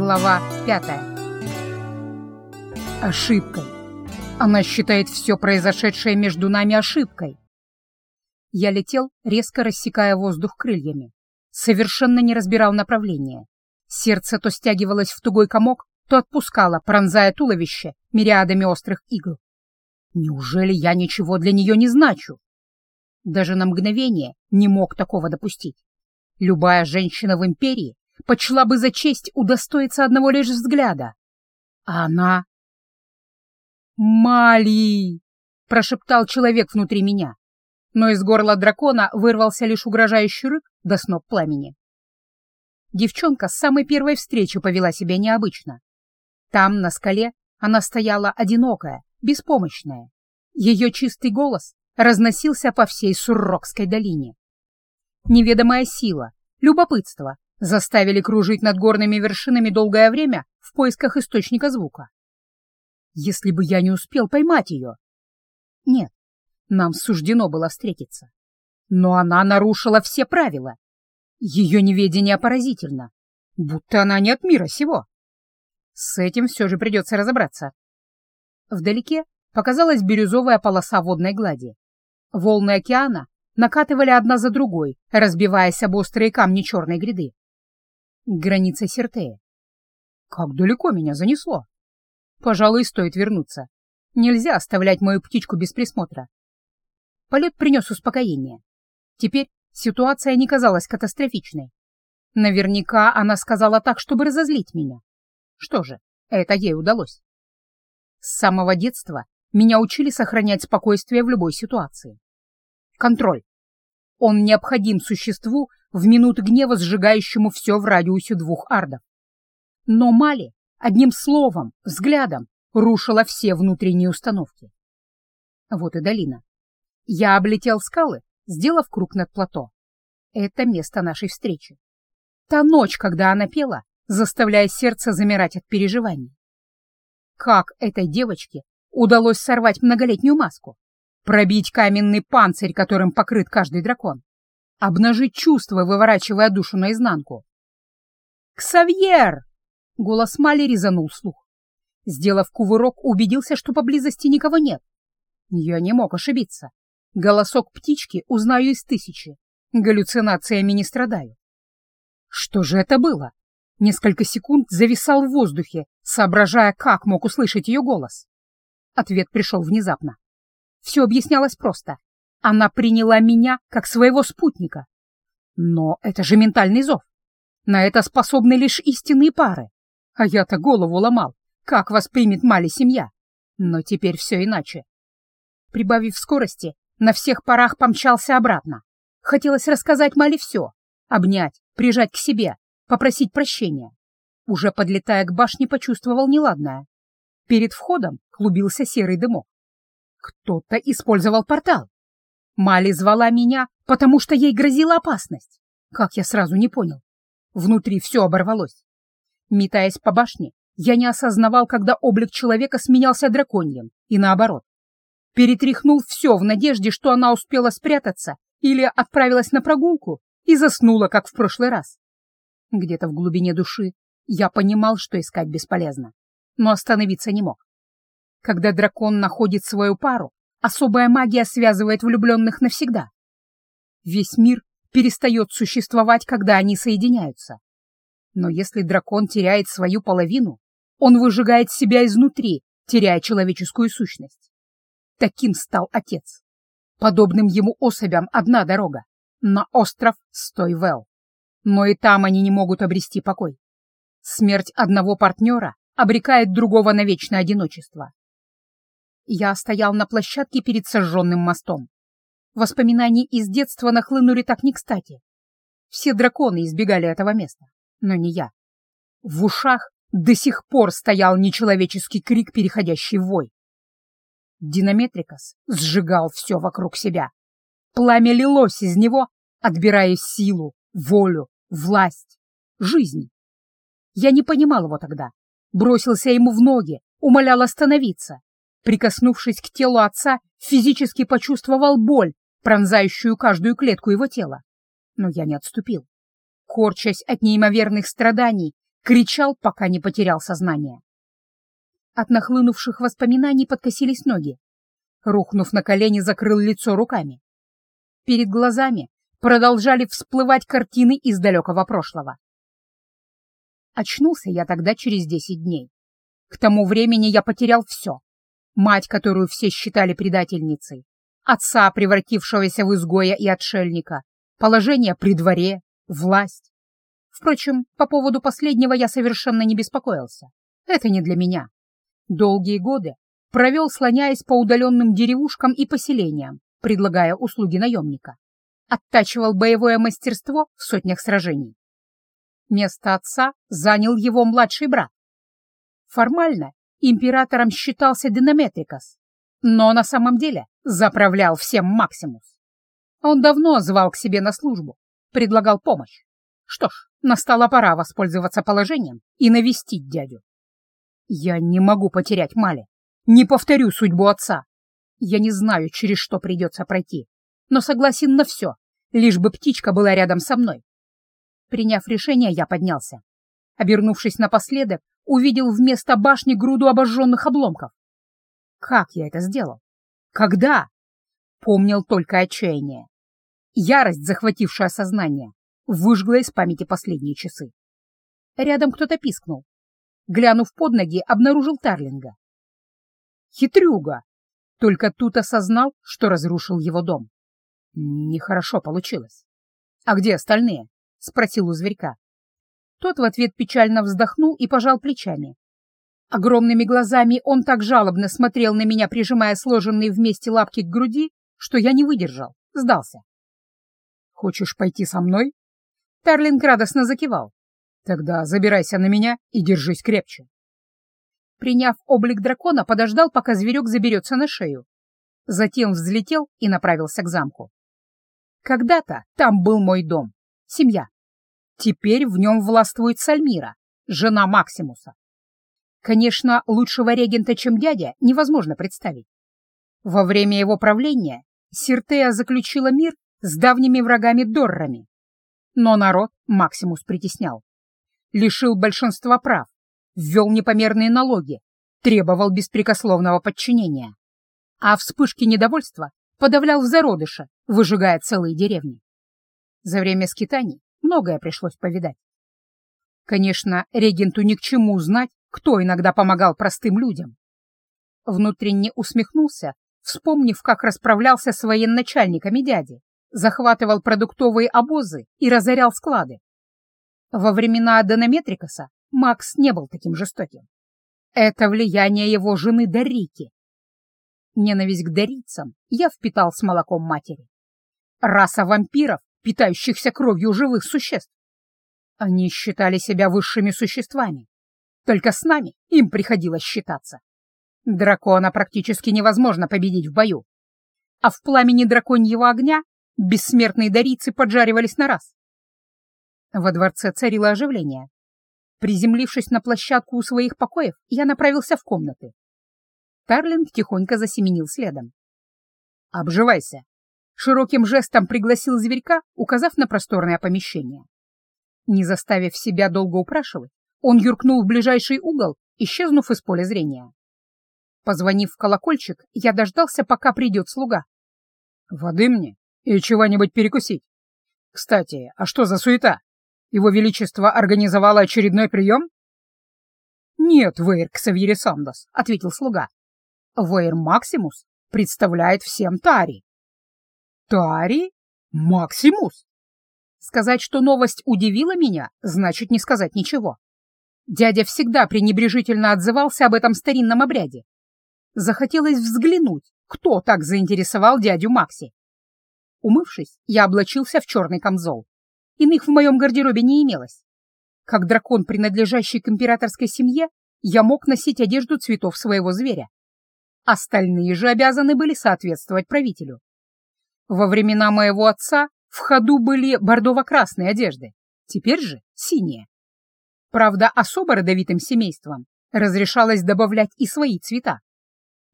Глава пятая. Ошибкой. Она считает все произошедшее между нами ошибкой. Я летел, резко рассекая воздух крыльями. Совершенно не разбирал направление. Сердце то стягивалось в тугой комок, то отпускало, пронзая туловище мириадами острых игл. Неужели я ничего для нее не значу? Даже на мгновение не мог такого допустить. Любая женщина в империи почла бы за честь удостоиться одного лишь взгляда. А она... «Мали!» — прошептал человек внутри меня, но из горла дракона вырвался лишь угрожающий рык до сноп пламени. Девчонка с самой первой встречи повела себя необычно. Там, на скале, она стояла одинокая, беспомощная. Ее чистый голос разносился по всей Суррокской долине. Неведомая сила, любопытство заставили кружить над горными вершинами долгое время в поисках источника звука. Если бы я не успел поймать ее... Нет, нам суждено было встретиться. Но она нарушила все правила. Ее неведение поразительно, будто она не от мира сего. С этим все же придется разобраться. Вдалеке показалась бирюзовая полоса водной глади. Волны океана накатывали одна за другой, разбиваясь об острые камни черной гряды. Граница Сертея. Как далеко меня занесло? Пожалуй, стоит вернуться. Нельзя оставлять мою птичку без присмотра. Полет принес успокоение. Теперь ситуация не казалась катастрофичной. Наверняка она сказала так, чтобы разозлить меня. Что же, это ей удалось. С самого детства меня учили сохранять спокойствие в любой ситуации. Контроль. Он необходим существу в минуты гнева, сжигающему все в радиусе двух ардов. Но Мали одним словом, взглядом рушила все внутренние установки. Вот и долина. Я облетел скалы, сделав круг над плато. Это место нашей встречи. Та ночь, когда она пела, заставляя сердце замирать от переживаний. Как этой девочке удалось сорвать многолетнюю маску, пробить каменный панцирь, которым покрыт каждый дракон, обнажить чувства, выворачивая душу наизнанку. «Ксавьер!» — голос Мали резанул слух. Сделав кувырок, убедился, что поблизости никого нет. Я не мог ошибиться. Голосок птички узнаю из тысячи. Галлюцинациями не страдаю. Что же это было? Несколько секунд зависал в воздухе, соображая, как мог услышать ее голос. Ответ пришел внезапно. Все объяснялось просто. Она приняла меня как своего спутника. Но это же ментальный зов. На это способны лишь истинные пары. А я-то голову ломал, как воспримет Мали семья. Но теперь все иначе. Прибавив скорости, на всех парах помчался обратно. Хотелось рассказать Мали все. Обнять, прижать к себе, попросить прощения. Уже подлетая к башне, почувствовал неладное. Перед входом клубился серый дымок. Кто-то использовал портал. Мали звала меня, потому что ей грозила опасность. Как я сразу не понял. Внутри все оборвалось. Метаясь по башне, я не осознавал, когда облик человека сменялся драконьем, и наоборот. Перетряхнул все в надежде, что она успела спрятаться или отправилась на прогулку и заснула, как в прошлый раз. Где-то в глубине души я понимал, что искать бесполезно, но остановиться не мог. Когда дракон находит свою пару, особая магия связывает влюбленных навсегда. Весь мир перестает существовать, когда они соединяются. Но если дракон теряет свою половину, он выжигает себя изнутри, теряя человеческую сущность. Таким стал отец. Подобным ему особям одна дорога — на остров Стойвелл. Но и там они не могут обрести покой. Смерть одного партнера обрекает другого на вечное одиночество. Я стоял на площадке перед сожженным мостом. Воспоминания из детства нахлынули так не кстати. Все драконы избегали этого места, но не я. В ушах до сих пор стоял нечеловеческий крик, переходящий в вой. Динаметрикас сжигал все вокруг себя. Пламя лилось из него, отбирая силу, волю, власть, жизнь. Я не понимал его тогда. Бросился ему в ноги, умолял остановиться. Прикоснувшись к телу отца, физически почувствовал боль, пронзающую каждую клетку его тела. Но я не отступил. Корчась от неимоверных страданий, кричал, пока не потерял сознание. От нахлынувших воспоминаний подкосились ноги. Рухнув на колени, закрыл лицо руками. Перед глазами продолжали всплывать картины из далекого прошлого. Очнулся я тогда через десять дней. К тому времени я потерял все. Мать, которую все считали предательницей, отца, превратившегося в изгоя и отшельника, положение при дворе, власть. Впрочем, по поводу последнего я совершенно не беспокоился. Это не для меня. Долгие годы провел, слоняясь по удаленным деревушкам и поселениям, предлагая услуги наемника. Оттачивал боевое мастерство в сотнях сражений. Место отца занял его младший брат. Формально императором считался Динаметрикас, но на самом деле заправлял всем Максимус. Он давно звал к себе на службу, предлагал помощь. Что ж, настала пора воспользоваться положением и навестить дядю. Я не могу потерять Мали, не повторю судьбу отца. Я не знаю, через что придется пройти, но согласен на все, лишь бы птичка была рядом со мной. Приняв решение, я поднялся. Обернувшись напоследок, увидел вместо башни груду обожженных обломков. Как я это сделал? Когда? Помнил только отчаяние. Ярость, захватившая сознание, выжгла из памяти последние часы. Рядом кто-то пискнул. Глянув под ноги, обнаружил Тарлинга. Хитрюга! Только тут осознал, что разрушил его дом. Нехорошо получилось. «А где остальные?» — спросил у зверька. Тот в ответ печально вздохнул и пожал плечами. Огромными глазами он так жалобно смотрел на меня, прижимая сложенные вместе лапки к груди, что я не выдержал, сдался. «Хочешь пойти со мной?» Тарлинг радостно закивал. «Тогда забирайся на меня и держись крепче». Приняв облик дракона, подождал, пока зверек заберется на шею. Затем взлетел и направился к замку. Когда-то там был мой дом, семья. Теперь в нем властвует Сальмира, жена Максимуса. Конечно, лучшего регента, чем дядя, невозможно представить. Во время его правления Сиртея заключила мир с давними врагами Доррами. Но народ Максимус притеснял. Лишил большинства прав, ввел непомерные налоги, требовал беспрекословного подчинения. А вспышки недовольства подавлял в зародыше, выжигая целые деревни. За время скитаний многое пришлось повидать. Конечно, регенту ни к чему узнать, кто иногда помогал простым людям. Внутренне усмехнулся, вспомнив, как расправлялся с военачальниками дяди, захватывал продуктовые обозы и разорял склады. Во времена Донометрикаса Макс не был таким жестоким. Это влияние его жены Дарики. Ненависть к дарицам я впитал с молоком матери. Раса вампиров, питающихся кровью живых существ. Они считали себя высшими существами. Только с нами им приходилось считаться. Дракона практически невозможно победить в бою. А в пламени драконьего огня бессмертные дарицы поджаривались на раз. Во дворце царило оживление. Приземлившись на площадку у своих покоев, я направился в комнаты. Тарлинг тихонько засеменил следом. «Обживайся!» Широким жестом пригласил зверька, указав на просторное помещение. Не заставив себя долго упрашивать, он юркнул в ближайший угол, исчезнув из поля зрения. Позвонив в колокольчик, я дождался, пока придет слуга. «Воды мне и чего-нибудь перекусить. Кстати, а что за суета? Его Величество организовало очередной прием?» «Нет, Вейр Ксавьери Сандос», — ответил слуга. «Вейр Максимус представляет всем Тари». «Тари? Максимус?» Сказать, что новость удивила меня, значит не сказать ничего. Дядя всегда пренебрежительно отзывался об этом старинном обряде. Захотелось взглянуть, кто так заинтересовал дядю Макси. Умывшись, я облачился в черный камзол. Иных в моем гардеробе не имелось. Как дракон, принадлежащий к императорской семье, я мог носить одежду цветов своего зверя. Остальные же обязаны были соответствовать правителю. Во времена моего отца в ходу были бордово-красные одежды, теперь же синие. Правда, особо родовитым семействам разрешалось добавлять и свои цвета.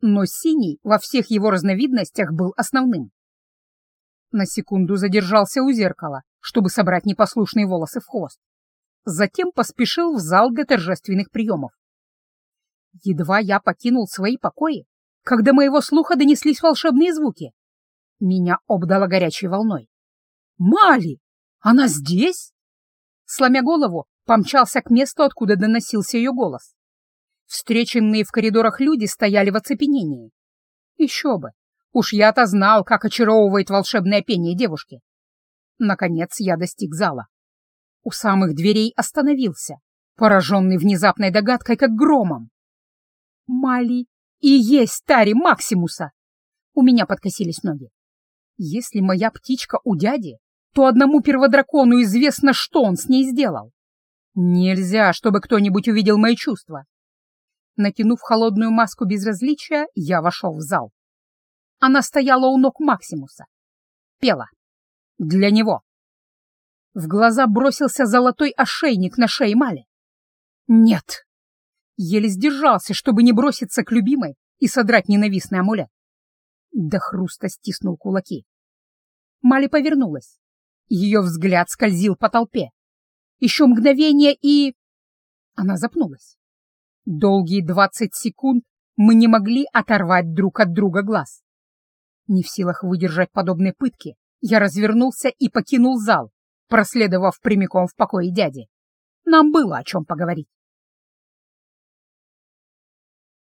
Но синий во всех его разновидностях был основным. На секунду задержался у зеркала, чтобы собрать непослушные волосы в хвост. затем поспешил в зал для торжественных приемов. Едва я покинул свои покои, когда моего слуха донеслись волшебные звуки. Меня обдало горячей волной. «Мали! Она здесь?» Сломя голову, помчался к месту, откуда доносился ее голос. Встреченные в коридорах люди стояли в оцепенении. Еще бы! Уж я-то знал, как очаровывает волшебное пение девушки. Наконец я достиг зала. У самых дверей остановился, пораженный внезапной догадкой, как громом. Мали и есть Тари Максимуса! У меня подкосились ноги. Если моя птичка у дяди, то одному перводракону известно, что он с ней сделал. Нельзя, чтобы кто-нибудь увидел мои чувства. Натянув холодную маску безразличия, я вошел в зал. Она стояла у ног Максимуса. Пела. Для него. В глаза бросился золотой ошейник на шее Мали. Нет. Еле сдержался, чтобы не броситься к любимой и содрать ненавистный амулет. До хруста стиснул кулаки. Мали повернулась. Ее взгляд скользил по толпе. Еще мгновение и... Она запнулась. Долгие двадцать секунд мы не могли оторвать друг от друга глаз. Не в силах выдержать подобные пытки, я развернулся и покинул зал, проследовав прямиком в покое дяди. Нам было о чем поговорить.